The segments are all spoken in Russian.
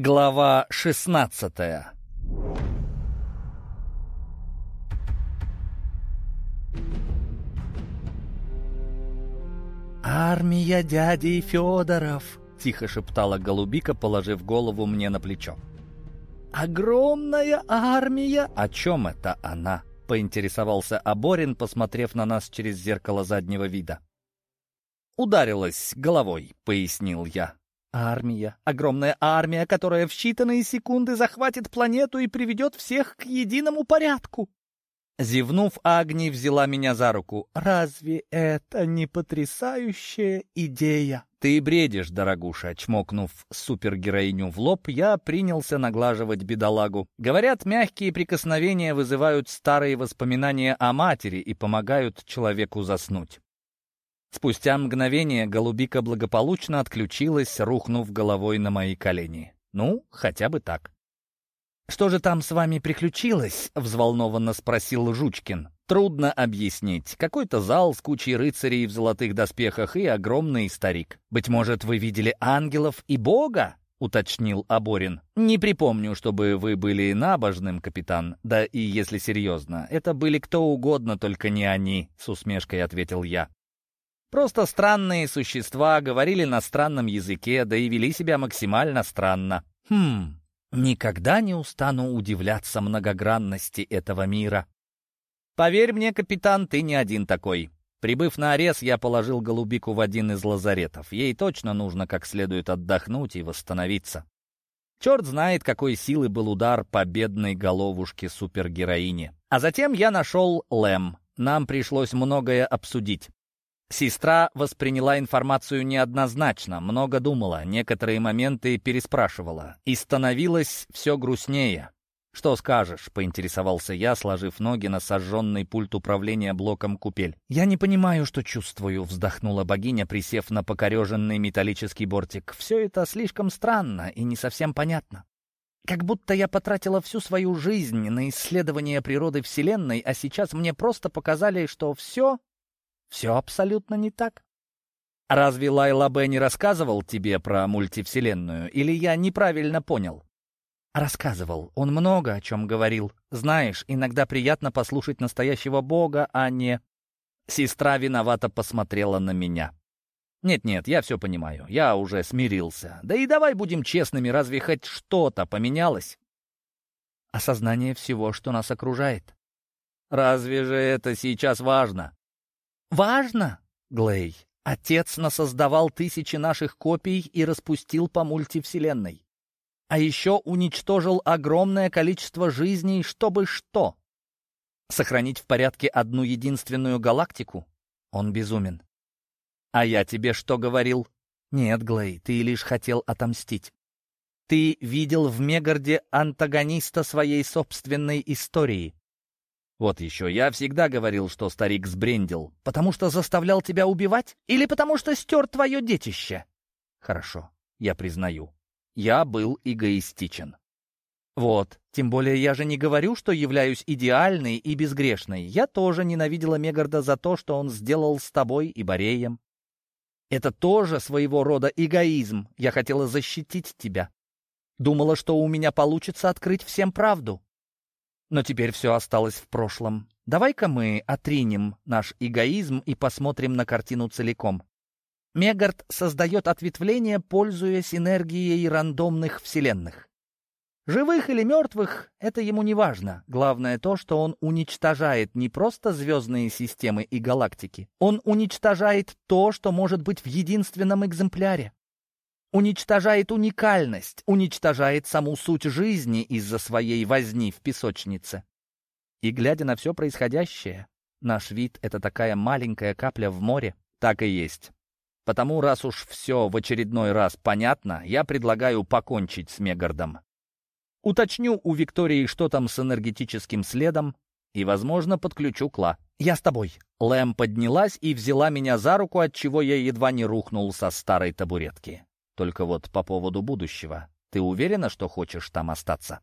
Глава шестнадцатая «Армия дяди Федоров!» — тихо шептала голубика, положив голову мне на плечо. «Огромная армия!» «О чем это она?» — поинтересовался Аборин, посмотрев на нас через зеркало заднего вида. «Ударилась головой», — пояснил я. «Армия, огромная армия, которая в считанные секунды захватит планету и приведет всех к единому порядку». Зевнув, Агни взяла меня за руку. «Разве это не потрясающая идея?» «Ты бредишь, дорогуша», — чмокнув супергероиню в лоб, я принялся наглаживать бедолагу. Говорят, мягкие прикосновения вызывают старые воспоминания о матери и помогают человеку заснуть. Спустя мгновение голубика благополучно отключилась, рухнув головой на мои колени. Ну, хотя бы так. «Что же там с вами приключилось?» — взволнованно спросил Жучкин. «Трудно объяснить. Какой-то зал с кучей рыцарей в золотых доспехах и огромный старик. Быть может, вы видели ангелов и Бога?» — уточнил Аборин. «Не припомню, чтобы вы были набожным, капитан. Да и если серьезно, это были кто угодно, только не они», — с усмешкой ответил я. Просто странные существа говорили на странном языке, да и вели себя максимально странно. Хм, никогда не устану удивляться многогранности этого мира. Поверь мне, капитан, ты не один такой. Прибыв на арес, я положил голубику в один из лазаретов. Ей точно нужно как следует отдохнуть и восстановиться. Черт знает, какой силы был удар по бедной головушке супергероини. А затем я нашел Лэм. Нам пришлось многое обсудить. Сестра восприняла информацию неоднозначно, много думала, некоторые моменты переспрашивала, и становилось все грустнее. «Что скажешь?» — поинтересовался я, сложив ноги на сожженный пульт управления блоком купель. «Я не понимаю, что чувствую», — вздохнула богиня, присев на покореженный металлический бортик. «Все это слишком странно и не совсем понятно. Как будто я потратила всю свою жизнь на исследование природы Вселенной, а сейчас мне просто показали, что все все абсолютно не так. Разве Лайла Б. не рассказывал тебе про мультивселенную, или я неправильно понял? Рассказывал. Он много о чем говорил. Знаешь, иногда приятно послушать настоящего бога, а не... Сестра виновато посмотрела на меня. «Нет-нет, я все понимаю. Я уже смирился. Да и давай будем честными, разве хоть что-то поменялось?» «Осознание всего, что нас окружает». «Разве же это сейчас важно?» Важно, Глей. Отец насоздавал тысячи наших копий и распустил по мультивселенной. А еще уничтожил огромное количество жизней, чтобы что? Сохранить в порядке одну единственную галактику? Он безумен. А я тебе что говорил? Нет, Глей, ты лишь хотел отомстить. Ты видел в Мегарде антагониста своей собственной истории. Вот еще, я всегда говорил, что старик сбрендил. Потому что заставлял тебя убивать? Или потому что стер твое детище? Хорошо, я признаю. Я был эгоистичен. Вот, тем более я же не говорю, что являюсь идеальной и безгрешной. Я тоже ненавидела Мегарда за то, что он сделал с тобой и Бореем. Это тоже своего рода эгоизм. Я хотела защитить тебя. Думала, что у меня получится открыть всем правду. Но теперь все осталось в прошлом. Давай-ка мы отринем наш эгоизм и посмотрим на картину целиком. Мегард создает ответвления, пользуясь энергией рандомных вселенных. Живых или мертвых — это ему не важно. Главное то, что он уничтожает не просто звездные системы и галактики. Он уничтожает то, что может быть в единственном экземпляре уничтожает уникальность, уничтожает саму суть жизни из-за своей возни в песочнице. И глядя на все происходящее, наш вид — это такая маленькая капля в море. Так и есть. Потому, раз уж все в очередной раз понятно, я предлагаю покончить с Мегардом. Уточню у Виктории, что там с энергетическим следом, и, возможно, подключу Кла. «Я с тобой». Лэм поднялась и взяла меня за руку, от чего я едва не рухнул со старой табуретки. Только вот по поводу будущего. Ты уверена, что хочешь там остаться?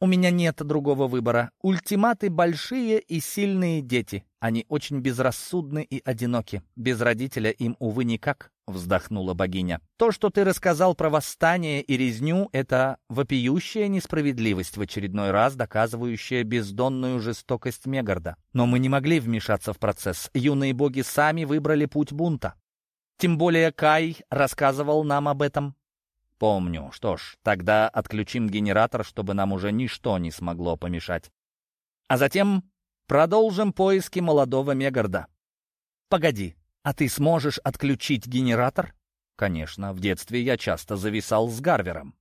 У меня нет другого выбора. Ультиматы большие и сильные дети. Они очень безрассудны и одиноки. Без родителя им, увы, никак, — вздохнула богиня. То, что ты рассказал про восстание и резню, — это вопиющая несправедливость, в очередной раз доказывающая бездонную жестокость Мегарда. Но мы не могли вмешаться в процесс. Юные боги сами выбрали путь бунта. Тем более Кай рассказывал нам об этом. Помню. Что ж, тогда отключим генератор, чтобы нам уже ничто не смогло помешать. А затем продолжим поиски молодого Мегарда. Погоди, а ты сможешь отключить генератор? Конечно, в детстве я часто зависал с Гарвером.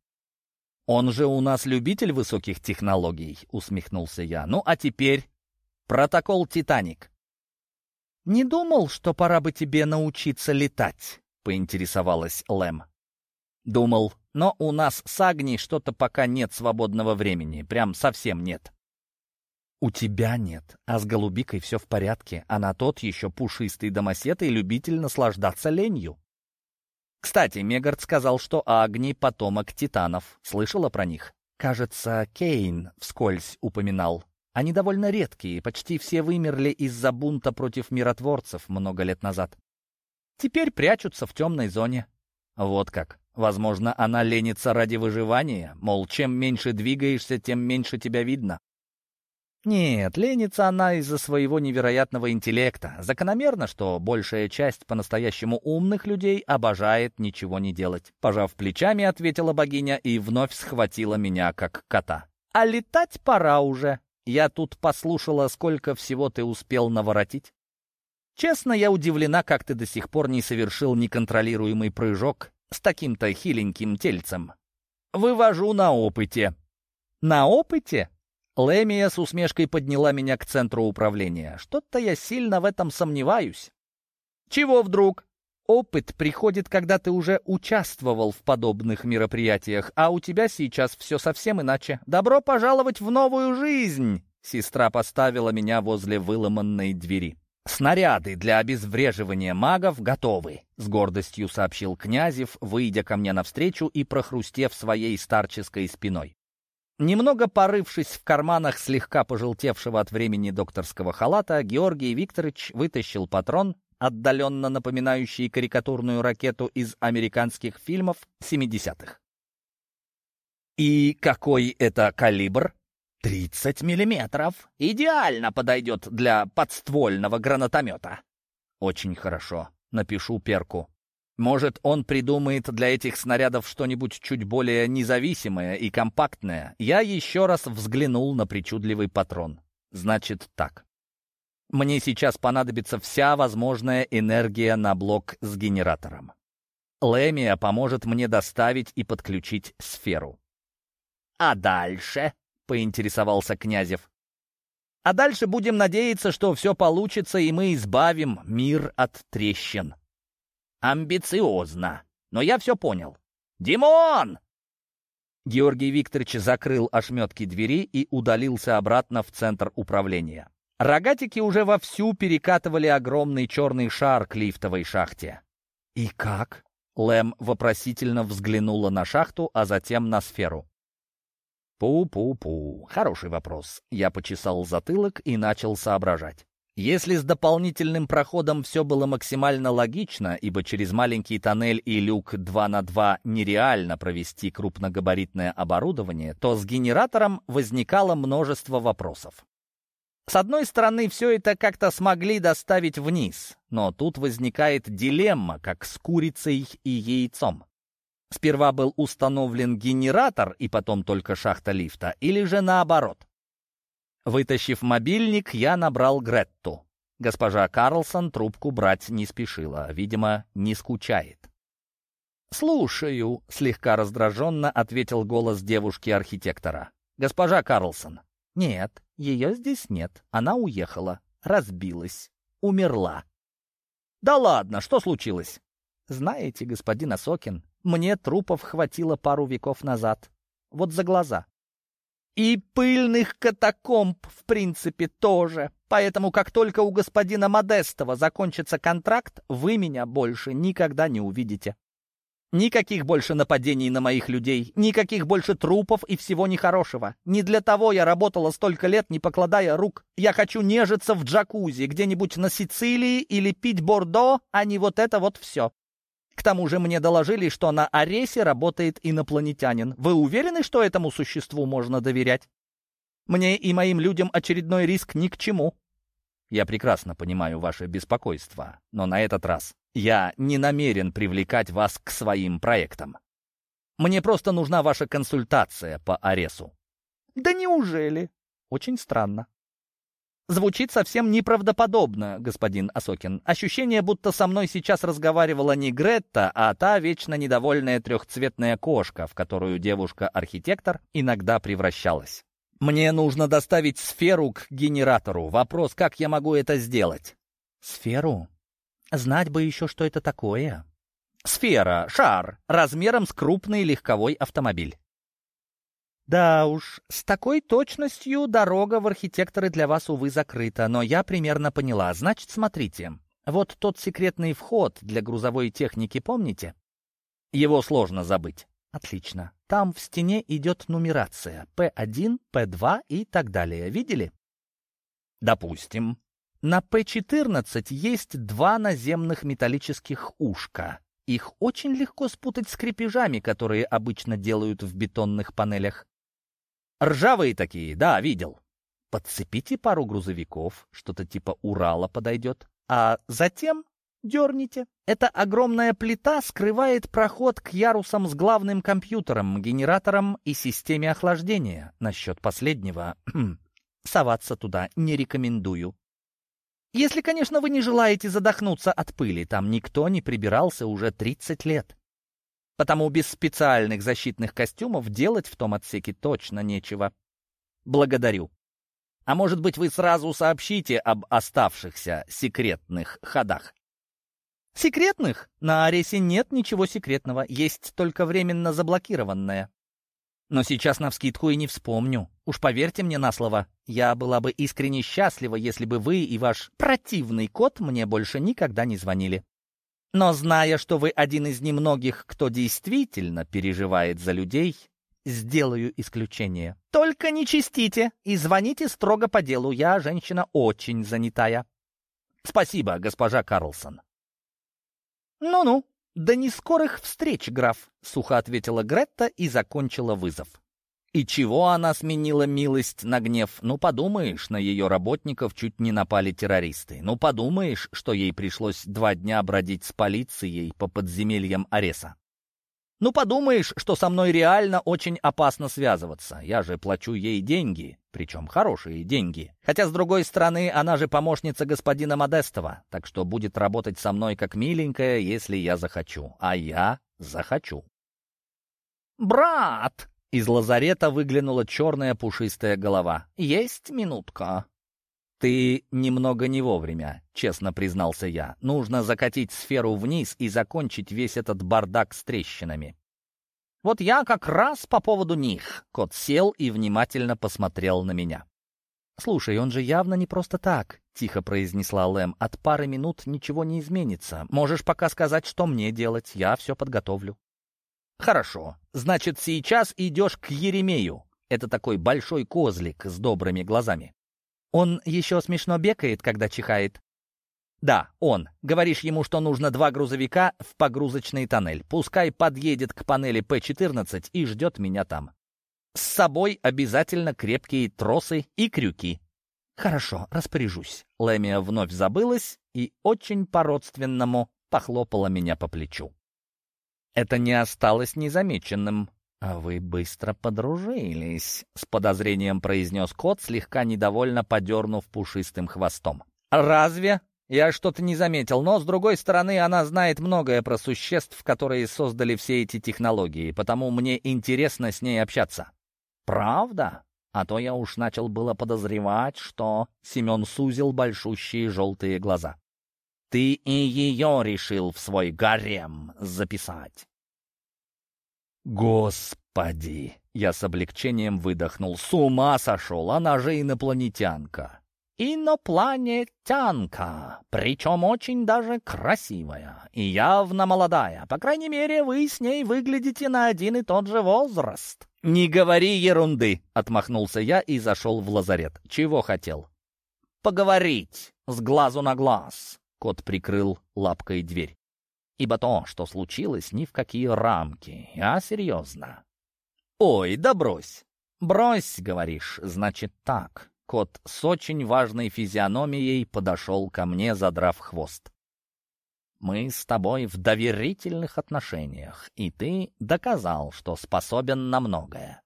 Он же у нас любитель высоких технологий, усмехнулся я. Ну а теперь протокол «Титаник». «Не думал, что пора бы тебе научиться летать», — поинтересовалась Лэм. Думал, но у нас с Агней что-то пока нет свободного времени, прям совсем нет. У тебя нет, а с голубикой все в порядке, она тот еще пушистый домосед и любитель наслаждаться ленью. Кстати, Мегард сказал, что Агни — потомок титанов. Слышала про них? Кажется, Кейн вскользь упоминал. Они довольно редкие, почти все вымерли из-за бунта против миротворцев много лет назад. Теперь прячутся в темной зоне. Вот как. Возможно, она ленится ради выживания, мол, чем меньше двигаешься, тем меньше тебя видно. Нет, ленится она из-за своего невероятного интеллекта. Закономерно, что большая часть по-настоящему умных людей обожает ничего не делать. Пожав плечами, ответила богиня и вновь схватила меня, как кота. «А летать пора уже. Я тут послушала, сколько всего ты успел наворотить. Честно, я удивлена, как ты до сих пор не совершил неконтролируемый прыжок с таким-то хиленьким тельцем. Вывожу на опыте. На опыте? Лемия с усмешкой подняла меня к центру управления. Что-то я сильно в этом сомневаюсь. Чего вдруг? Опыт приходит, когда ты уже участвовал в подобных мероприятиях, а у тебя сейчас все совсем иначе. Добро пожаловать в новую жизнь! Сестра поставила меня возле выломанной двери. «Снаряды для обезвреживания магов готовы», — с гордостью сообщил Князев, выйдя ко мне навстречу и прохрустев своей старческой спиной. Немного порывшись в карманах слегка пожелтевшего от времени докторского халата, Георгий Викторович вытащил патрон, отдаленно напоминающий карикатурную ракету из американских фильмов 70-х. «И какой это калибр?» «Тридцать миллиметров. Идеально подойдет для подствольного гранатомета». «Очень хорошо. Напишу Перку. Может, он придумает для этих снарядов что-нибудь чуть более независимое и компактное. Я еще раз взглянул на причудливый патрон. Значит так. Мне сейчас понадобится вся возможная энергия на блок с генератором. Лемия поможет мне доставить и подключить сферу. А дальше? поинтересовался Князев. А дальше будем надеяться, что все получится, и мы избавим мир от трещин. Амбициозно. Но я все понял. «Димон!» Георгий Викторович закрыл ошметки двери и удалился обратно в центр управления. Рогатики уже вовсю перекатывали огромный черный шар к лифтовой шахте. «И как?» Лэм вопросительно взглянула на шахту, а затем на сферу. Пу-пу-пу. Хороший вопрос. Я почесал затылок и начал соображать. Если с дополнительным проходом все было максимально логично, ибо через маленький тоннель и люк 2 на 2 нереально провести крупногабаритное оборудование, то с генератором возникало множество вопросов. С одной стороны, все это как-то смогли доставить вниз, но тут возникает дилемма, как с курицей и яйцом. Сперва был установлен генератор и потом только шахта лифта, или же наоборот. Вытащив мобильник, я набрал Гретту. Госпожа Карлсон трубку брать не спешила, видимо, не скучает. «Слушаю», — слегка раздраженно ответил голос девушки-архитектора. «Госпожа Карлсон». «Нет, ее здесь нет. Она уехала, разбилась, умерла». «Да ладно, что случилось?» «Знаете, господин Осокин, мне трупов хватило пару веков назад. Вот за глаза. И пыльных катакомб, в принципе, тоже. Поэтому, как только у господина Модестова закончится контракт, вы меня больше никогда не увидите. Никаких больше нападений на моих людей, никаких больше трупов и всего нехорошего. Не для того я работала столько лет, не покладая рук. Я хочу нежиться в джакузи где-нибудь на Сицилии или пить бордо, а не вот это вот все. К тому же мне доложили, что на Аресе работает инопланетянин. Вы уверены, что этому существу можно доверять? Мне и моим людям очередной риск ни к чему. Я прекрасно понимаю ваше беспокойство, но на этот раз я не намерен привлекать вас к своим проектам. Мне просто нужна ваша консультация по Аресу». «Да неужели?» «Очень странно». Звучит совсем неправдоподобно, господин Осокин. Ощущение, будто со мной сейчас разговаривала не Гретта, а та вечно недовольная трехцветная кошка, в которую девушка-архитектор иногда превращалась. Мне нужно доставить сферу к генератору. Вопрос, как я могу это сделать? Сферу? Знать бы еще, что это такое. Сфера, шар, размером с крупный легковой автомобиль. Да уж, с такой точностью дорога в архитекторы для вас, увы, закрыта, но я примерно поняла. Значит, смотрите, вот тот секретный вход для грузовой техники, помните? Его сложно забыть. Отлично. Там в стене идет нумерация. П1, П2 и так далее. Видели? Допустим. На П-14 есть два наземных металлических ушка. Их очень легко спутать с крепежами, которые обычно делают в бетонных панелях. Ржавые такие, да, видел. Подцепите пару грузовиков, что-то типа Урала подойдет, а затем дерните. Эта огромная плита скрывает проход к ярусам с главным компьютером, генератором и системе охлаждения. Насчет последнего соваться туда не рекомендую. Если, конечно, вы не желаете задохнуться от пыли, там никто не прибирался уже 30 лет. Потому без специальных защитных костюмов делать в том отсеке точно нечего. Благодарю. А может быть, вы сразу сообщите об оставшихся секретных ходах? Секретных? На Аресе нет ничего секретного, есть только временно заблокированное. Но сейчас навскидку и не вспомню. Уж поверьте мне на слово, я была бы искренне счастлива, если бы вы и ваш противный кот мне больше никогда не звонили. Но зная, что вы один из немногих, кто действительно переживает за людей, сделаю исключение. Только не чистите и звоните строго по делу. Я женщина очень занятая. Спасибо, госпожа Карлсон. Ну-ну, «До нескорых встреч, граф», — сухо ответила Гретта и закончила вызов. И чего она сменила милость на гнев? Ну, подумаешь, на ее работников чуть не напали террористы. Ну, подумаешь, что ей пришлось два дня бродить с полицией по подземельям Ареса. Ну, подумаешь, что со мной реально очень опасно связываться. Я же плачу ей деньги, причем хорошие деньги. Хотя, с другой стороны, она же помощница господина Модестова, так что будет работать со мной как миленькая, если я захочу. А я захочу. «Брат!» — из лазарета выглянула черная пушистая голова. «Есть минутка?» «Ты немного не вовремя», — честно признался я. «Нужно закатить сферу вниз и закончить весь этот бардак с трещинами». «Вот я как раз по поводу них». Кот сел и внимательно посмотрел на меня. «Слушай, он же явно не просто так», — тихо произнесла Лэм. «От пары минут ничего не изменится. Можешь пока сказать, что мне делать. Я все подготовлю». «Хорошо. Значит, сейчас идешь к Еремею. Это такой большой козлик с добрыми глазами. Он еще смешно бекает, когда чихает. Да, он. Говоришь ему, что нужно два грузовика в погрузочный тоннель. Пускай подъедет к панели П-14 и ждет меня там. С собой обязательно крепкие тросы и крюки. Хорошо, распоряжусь. Лэмия вновь забылась и очень по-родственному похлопала меня по плечу. Это не осталось незамеченным. «А вы быстро подружились», — с подозрением произнес кот, слегка недовольно подернув пушистым хвостом. «Разве?» Я что-то не заметил, но, с другой стороны, она знает многое про существ, которые создали все эти технологии, потому мне интересно с ней общаться. Правда? А то я уж начал было подозревать, что... Семен сузил большущие желтые глаза. Ты и ее решил в свой гарем записать. Господи! Я с облегчением выдохнул. С ума сошел, она же инопланетянка. инопланетянка, причем очень даже красивая и явно молодая. По крайней мере, вы с ней выглядите на один и тот же возраст». «Не говори ерунды!» — отмахнулся я и зашел в лазарет. «Чего хотел?» «Поговорить с глазу на глаз!» — кот прикрыл лапкой дверь. «Ибо то, что случилось, ни в какие рамки, а серьезно». «Ой, да брось!» «Брось, говоришь, значит так». Кот с очень важной физиономией подошел ко мне, задрав хвост. Мы с тобой в доверительных отношениях, и ты доказал, что способен на многое.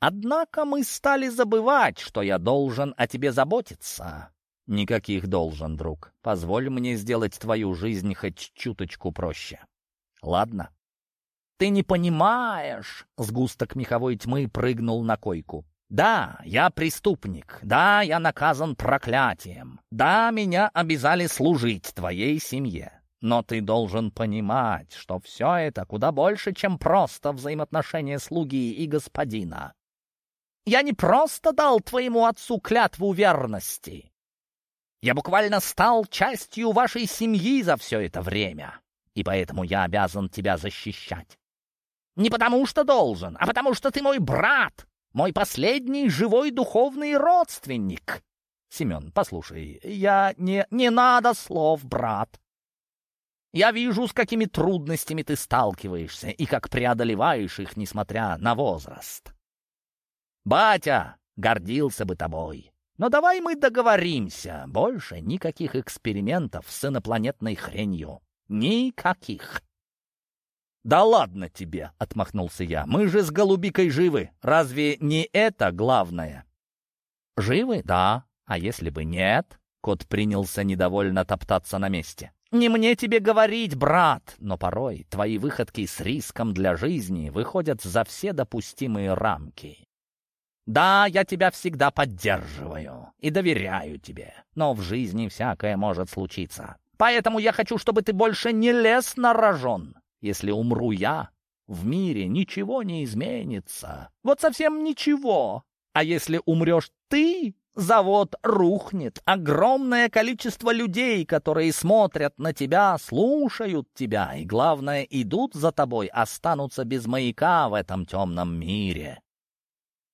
Однако мы стали забывать, что я должен о тебе заботиться. Никаких должен, друг. Позволь мне сделать твою жизнь хоть чуточку проще. Ладно? Ты не понимаешь, сгусток меховой тьмы прыгнул на койку. Да, я преступник. Да, я наказан проклятием. Да, меня обязали служить твоей семье. Но ты должен понимать, что все это куда больше, чем просто взаимоотношения слуги и господина. Я не просто дал твоему отцу клятву верности. Я буквально стал частью вашей семьи за все это время, и поэтому я обязан тебя защищать. Не потому что должен, а потому что ты мой брат, мой последний живой духовный родственник. Семен, послушай, я не... Не надо слов, брат. Я вижу, с какими трудностями ты сталкиваешься и как преодолеваешь их, несмотря на возраст. Батя гордился бы тобой. Но давай мы договоримся. Больше никаких экспериментов с инопланетной хренью. Никаких. «Да ладно тебе!» — отмахнулся я. «Мы же с голубикой живы. Разве не это главное?» «Живы, да. А если бы нет?» Кот принялся недовольно топтаться на месте. «Не мне тебе говорить, брат, но порой твои выходки с риском для жизни выходят за все допустимые рамки. Да, я тебя всегда поддерживаю и доверяю тебе, но в жизни всякое может случиться. Поэтому я хочу, чтобы ты больше не лез на рожон. Если умру я, в мире ничего не изменится. Вот совсем ничего. А если умрешь ты, завод рухнет. Огромное количество людей, которые смотрят на тебя, слушают тебя и, главное, идут за тобой, останутся без маяка в этом темном мире.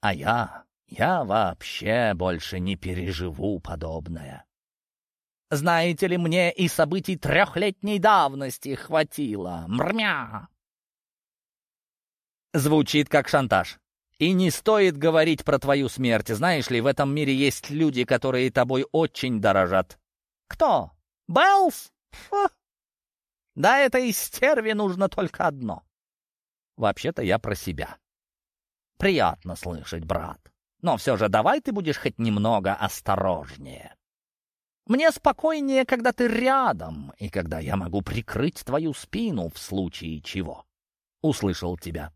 А я, я вообще больше не переживу подобное. Знаете ли, мне и событий трехлетней давности хватило. Мрмя!» Звучит как шантаж. И не стоит говорить про твою смерть. Знаешь ли, в этом мире есть люди, которые тобой очень дорожат. Кто? Беллс? Фу. Да этой стерве нужно только одно. Вообще-то я про себя. Приятно слышать, брат. Но все же давай ты будешь хоть немного осторожнее. Мне спокойнее, когда ты рядом, и когда я могу прикрыть твою спину в случае чего. Услышал тебя.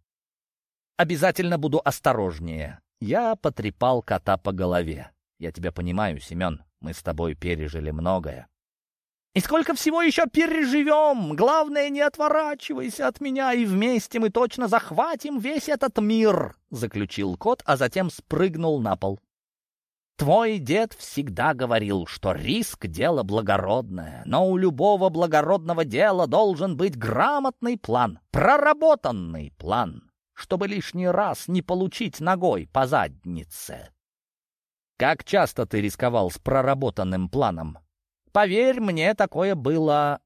Обязательно буду осторожнее. Я потрепал кота по голове. Я тебя понимаю, Семен, мы с тобой пережили многое. И сколько всего еще переживем! Главное, не отворачивайся от меня, и вместе мы точно захватим весь этот мир!» — заключил кот, а затем спрыгнул на пол. Твой дед всегда говорил, что риск — дело благородное, но у любого благородного дела должен быть грамотный план, проработанный план, чтобы лишний раз не получить ногой по заднице. Как часто ты рисковал с проработанным планом? Поверь мне, такое было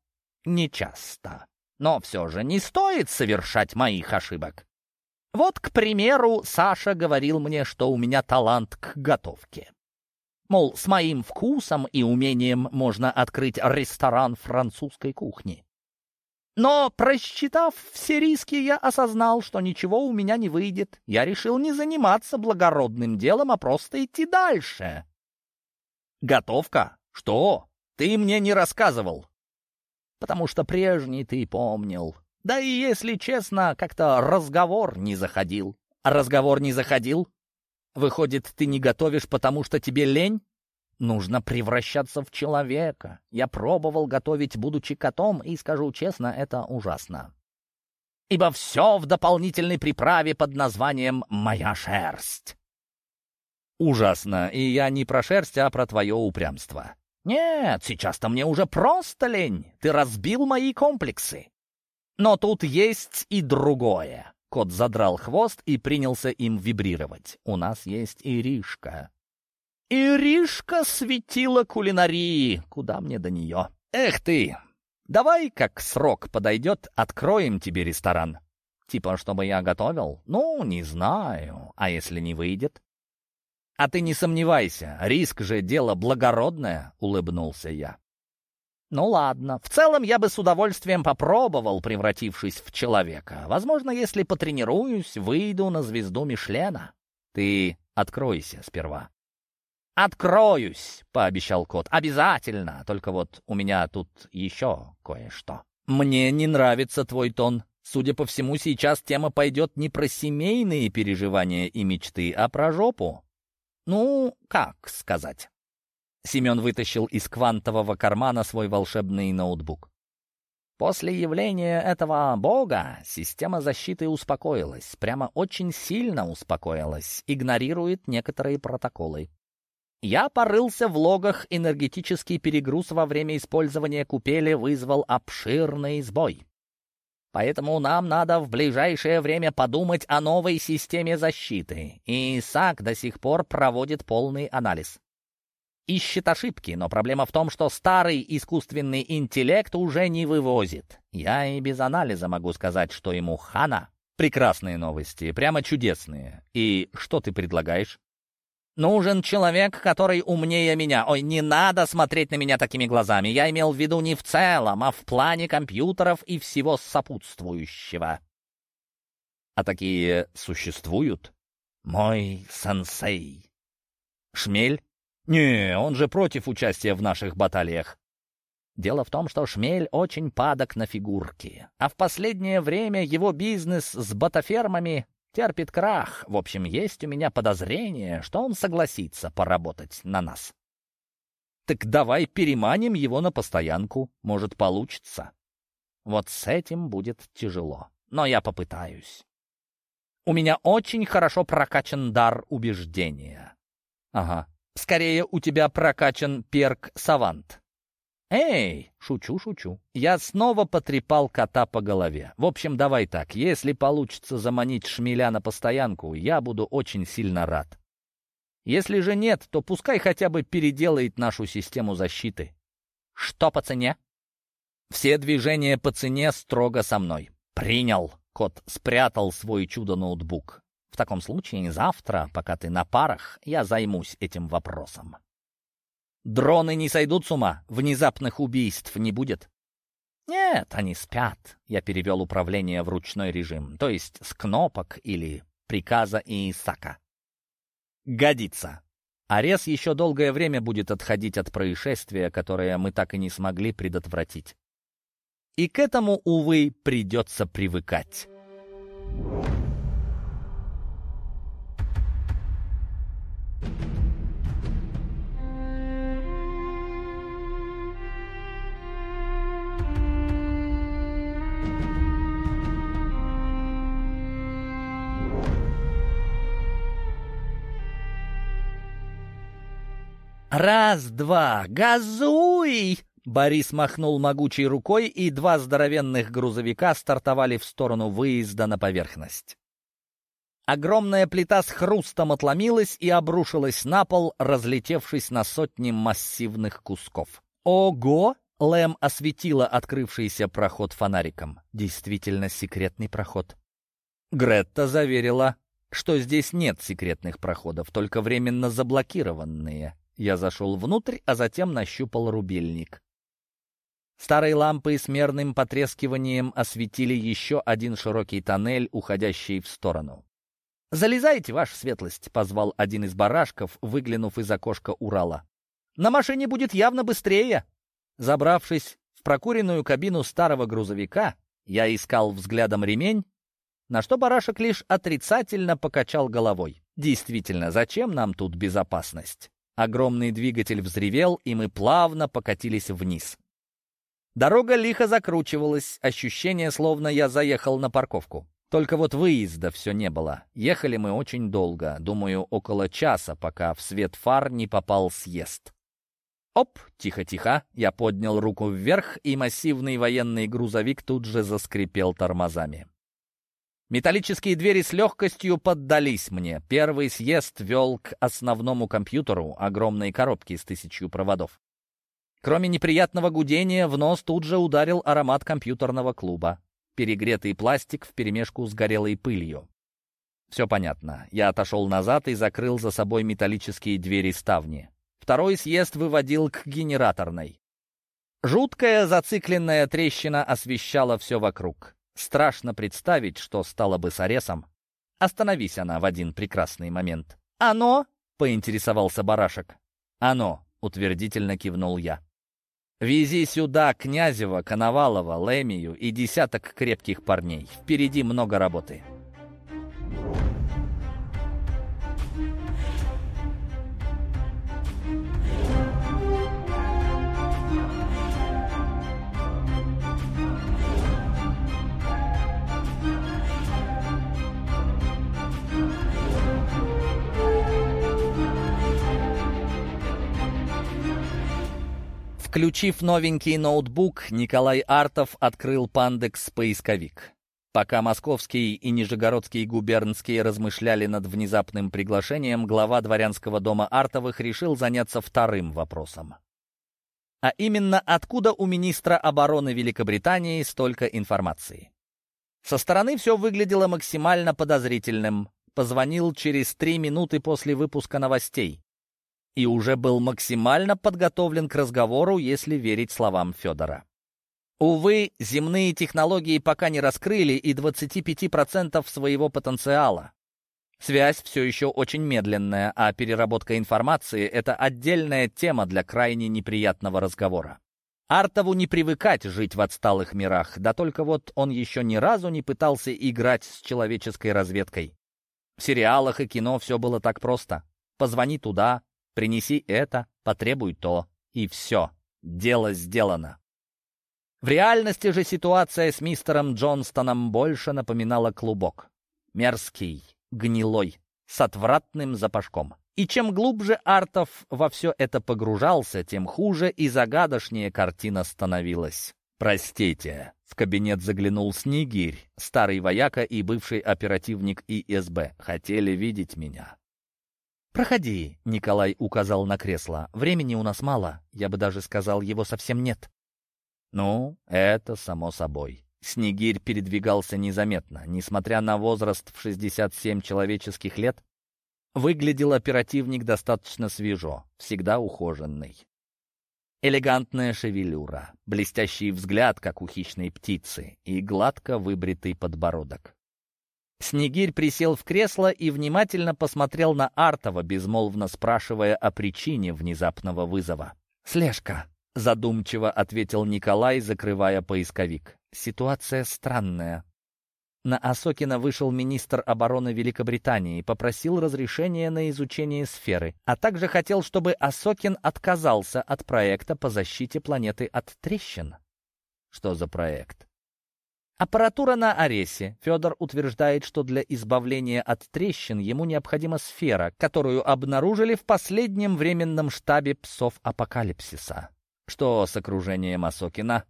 нечасто. Но все же не стоит совершать моих ошибок. Вот, к примеру, Саша говорил мне, что у меня талант к готовке. Мол, с моим вкусом и умением можно открыть ресторан французской кухни. Но, просчитав все риски, я осознал, что ничего у меня не выйдет. Я решил не заниматься благородным делом, а просто идти дальше. «Готовка? Что? Ты мне не рассказывал!» «Потому что прежний ты помнил. Да и, если честно, как-то разговор не заходил». «Разговор не заходил? Выходит, ты не готовишь, потому что тебе лень? Нужно превращаться в человека. Я пробовал готовить, будучи котом, и, скажу честно, это ужасно. Ибо все в дополнительной приправе под названием «моя шерсть». Ужасно, и я не про шерсть, а про твое упрямство. Нет, сейчас-то мне уже просто лень. Ты разбил мои комплексы. Но тут есть и другое. Кот задрал хвост и принялся им вибрировать. У нас есть Иришка. Иришка светила кулинарии. Куда мне до нее? Эх ты! Давай, как срок подойдет, откроем тебе ресторан. Типа, чтобы я готовил? Ну, не знаю. А если не выйдет? А ты не сомневайся, риск же дело благородное, улыбнулся я. Ну ладно, в целом я бы с удовольствием попробовал, превратившись в человека. Возможно, если потренируюсь, выйду на звезду Мишлена. Ты откройся сперва. «Откроюсь», — пообещал кот. «Обязательно. Только вот у меня тут еще кое-что». «Мне не нравится твой тон. Судя по всему, сейчас тема пойдет не про семейные переживания и мечты, а про жопу. Ну, как сказать?» Семен вытащил из квантового кармана свой волшебный ноутбук. После явления этого бога система защиты успокоилась, прямо очень сильно успокоилась, игнорирует некоторые протоколы. Я порылся в логах, энергетический перегруз во время использования купели вызвал обширный сбой. Поэтому нам надо в ближайшее время подумать о новой системе защиты, и ИСАК до сих пор проводит полный анализ. Ищет ошибки, но проблема в том, что старый искусственный интеллект уже не вывозит. Я и без анализа могу сказать, что ему хана. Прекрасные новости, прямо чудесные. И что ты предлагаешь? Нужен человек, который умнее меня. Ой, не надо смотреть на меня такими глазами. Я имел в виду не в целом, а в плане компьютеров и всего сопутствующего. А такие существуют? Мой сенсей. Шмель? Не, он же против участия в наших баталиях. Дело в том, что Шмель очень падок на фигурки, а в последнее время его бизнес с ботафермами терпит крах. В общем, есть у меня подозрение, что он согласится поработать на нас. Так давай переманим его на постоянку. Может, получится. Вот с этим будет тяжело, но я попытаюсь. У меня очень хорошо прокачан дар убеждения. Ага. Скорее, у тебя прокачан перк Савант. «Эй!» — шучу-шучу. Я снова потрепал кота по голове. В общем, давай так, если получится заманить шмеля на постоянку, я буду очень сильно рад. Если же нет, то пускай хотя бы переделает нашу систему защиты. Что по цене? Все движения по цене строго со мной. Принял. Кот спрятал свой чудо-ноутбук. В таком случае завтра, пока ты на парах, я займусь этим вопросом. Дроны не сойдут с ума, внезапных убийств не будет. Нет, они спят. Я перевел управление в ручной режим, то есть с кнопок или приказа Исака. Годится. Арес еще долгое время будет отходить от происшествия, которое мы так и не смогли предотвратить. И к этому, увы, придется привыкать. «Раз-два, газуй!» Борис махнул могучей рукой, и два здоровенных грузовика стартовали в сторону выезда на поверхность. Огромная плита с хрустом отломилась и обрушилась на пол, разлетевшись на сотни массивных кусков. «Ого!» — Лэм осветила открывшийся проход фонариком. Действительно секретный проход. Гретта заверила, что здесь нет секретных проходов, только временно заблокированные. Я зашел внутрь, а затем нащупал рубильник. Старые лампы с мерным потрескиванием осветили еще один широкий тоннель, уходящий в сторону. «Залезайте, ваша светлость», — позвал один из барашков, выглянув из окошка Урала. «На машине будет явно быстрее». Забравшись в прокуренную кабину старого грузовика, я искал взглядом ремень, на что барашек лишь отрицательно покачал головой. «Действительно, зачем нам тут безопасность?» Огромный двигатель взревел, и мы плавно покатились вниз. Дорога лихо закручивалась, ощущение, словно я заехал на парковку. Только вот выезда все не было. Ехали мы очень долго, думаю, около часа, пока в свет фар не попал съезд. Оп, тихо-тихо, я поднял руку вверх, и массивный военный грузовик тут же заскрипел тормозами. Металлические двери с легкостью поддались мне. Первый съезд вел к основному компьютеру, огромной коробки с тысячью проводов. Кроме неприятного гудения, в нос тут же ударил аромат компьютерного клуба. Перегретый пластик вперемешку с горелой пылью. Все понятно. Я отошел назад и закрыл за собой металлические двери ставни. Второй съезд выводил к генераторной. Жуткая зацикленная трещина освещала все вокруг. Страшно представить, что стало бы с Аресом. Остановись она в один прекрасный момент. «Оно?» — поинтересовался барашек. «Оно», — утвердительно кивнул я. «Вези сюда Князева, Коновалова, Лемию и десяток крепких парней. Впереди много работы». Включив новенький ноутбук, Николай Артов открыл Пандекс-поисковик. Пока московские и нижегородские губернские размышляли над внезапным приглашением, глава дворянского дома Артовых решил заняться вторым вопросом. А именно, откуда у министра обороны Великобритании столько информации? Со стороны все выглядело максимально подозрительным. Позвонил через три минуты после выпуска новостей и уже был максимально подготовлен к разговору, если верить словам Федора. Увы, земные технологии пока не раскрыли и 25% своего потенциала. Связь все еще очень медленная, а переработка информации — это отдельная тема для крайне неприятного разговора. Артову не привыкать жить в отсталых мирах, да только вот он еще ни разу не пытался играть с человеческой разведкой. В сериалах и кино все было так просто. Позвони туда, Принеси это, потребуй то, и все. Дело сделано. В реальности же ситуация с мистером Джонстоном больше напоминала клубок. Мерзкий, гнилой, с отвратным запашком. И чем глубже Артов во все это погружался, тем хуже и загадочнее картина становилась. «Простите», — в кабинет заглянул Снегирь, старый вояка и бывший оперативник ИСБ. «Хотели видеть меня». «Проходи», — Николай указал на кресло. «Времени у нас мало, я бы даже сказал, его совсем нет». «Ну, это само собой». Снегирь передвигался незаметно. Несмотря на возраст в 67 человеческих лет, выглядел оперативник достаточно свежо, всегда ухоженный. Элегантная шевелюра, блестящий взгляд, как у хищной птицы, и гладко выбритый подбородок. Снегирь присел в кресло и внимательно посмотрел на Артова, безмолвно спрашивая о причине внезапного вызова. «Слежка», — задумчиво ответил Николай, закрывая поисковик. «Ситуация странная. На Осокина вышел министр обороны Великобритании и попросил разрешения на изучение сферы, а также хотел, чтобы Осокин отказался от проекта по защите планеты от трещин. Что за проект? Аппаратура на Аресе. Федор утверждает, что для избавления от трещин ему необходима сфера, которую обнаружили в последнем временном штабе псов апокалипсиса. Что с окружением Осокина?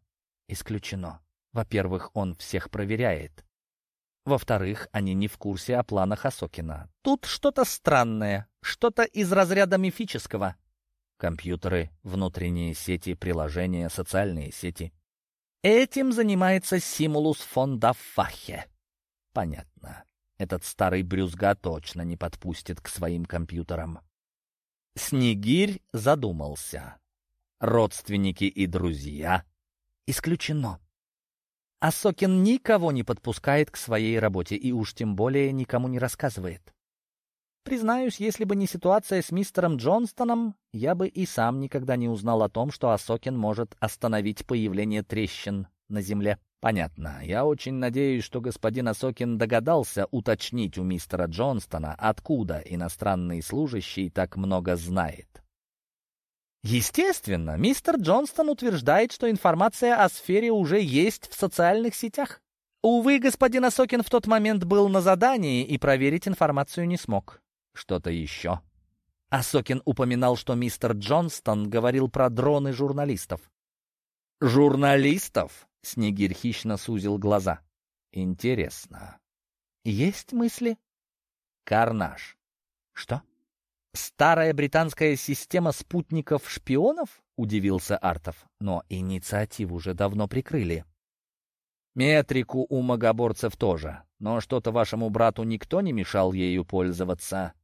Исключено. Во-первых, он всех проверяет. Во-вторых, они не в курсе о планах Осокина. Тут что-то странное, что-то из разряда мифического. Компьютеры, внутренние сети, приложения, социальные сети. Этим занимается Симулус фон Даффахе. Понятно. Этот старый брюзга точно не подпустит к своим компьютерам. Снегирь задумался. Родственники и друзья? Исключено. Асокин никого не подпускает к своей работе и уж тем более никому не рассказывает. Признаюсь, если бы не ситуация с мистером Джонстоном, я бы и сам никогда не узнал о том, что Асокин может остановить появление трещин на земле. Понятно. Я очень надеюсь, что господин Асокин догадался уточнить у мистера Джонстона, откуда иностранный служащий так много знает. Естественно, мистер Джонстон утверждает, что информация о сфере уже есть в социальных сетях. Увы, господин Осокин в тот момент был на задании и проверить информацию не смог. Что-то еще? Осокин упоминал, что мистер Джонстон говорил про дроны журналистов. «Журналистов?» — Снегирь хищно сузил глаза. «Интересно. Есть мысли?» «Карнаж». «Что? Старая британская система спутников-шпионов?» — удивился Артов. «Но инициативу уже давно прикрыли». Метрику у магоборцев тоже, но что-то вашему брату никто не мешал ею пользоваться.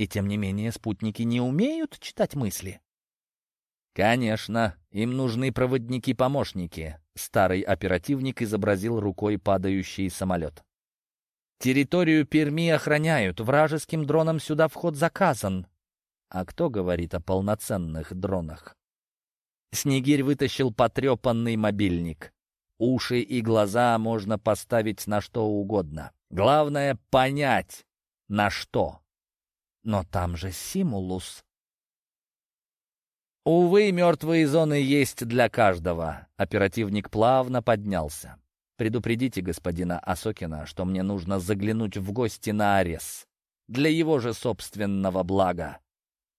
И тем не менее спутники не умеют читать мысли. Конечно, им нужны проводники-помощники. Старый оперативник изобразил рукой падающий самолет. Территорию Перми охраняют, вражеским дронам сюда вход заказан. А кто говорит о полноценных дронах? Снегирь вытащил потрепанный мобильник. Уши и глаза можно поставить на что угодно. Главное — понять, на что. Но там же симулус. Увы, мертвые зоны есть для каждого. Оперативник плавно поднялся. Предупредите господина Осокина, что мне нужно заглянуть в гости на Арес. Для его же собственного блага.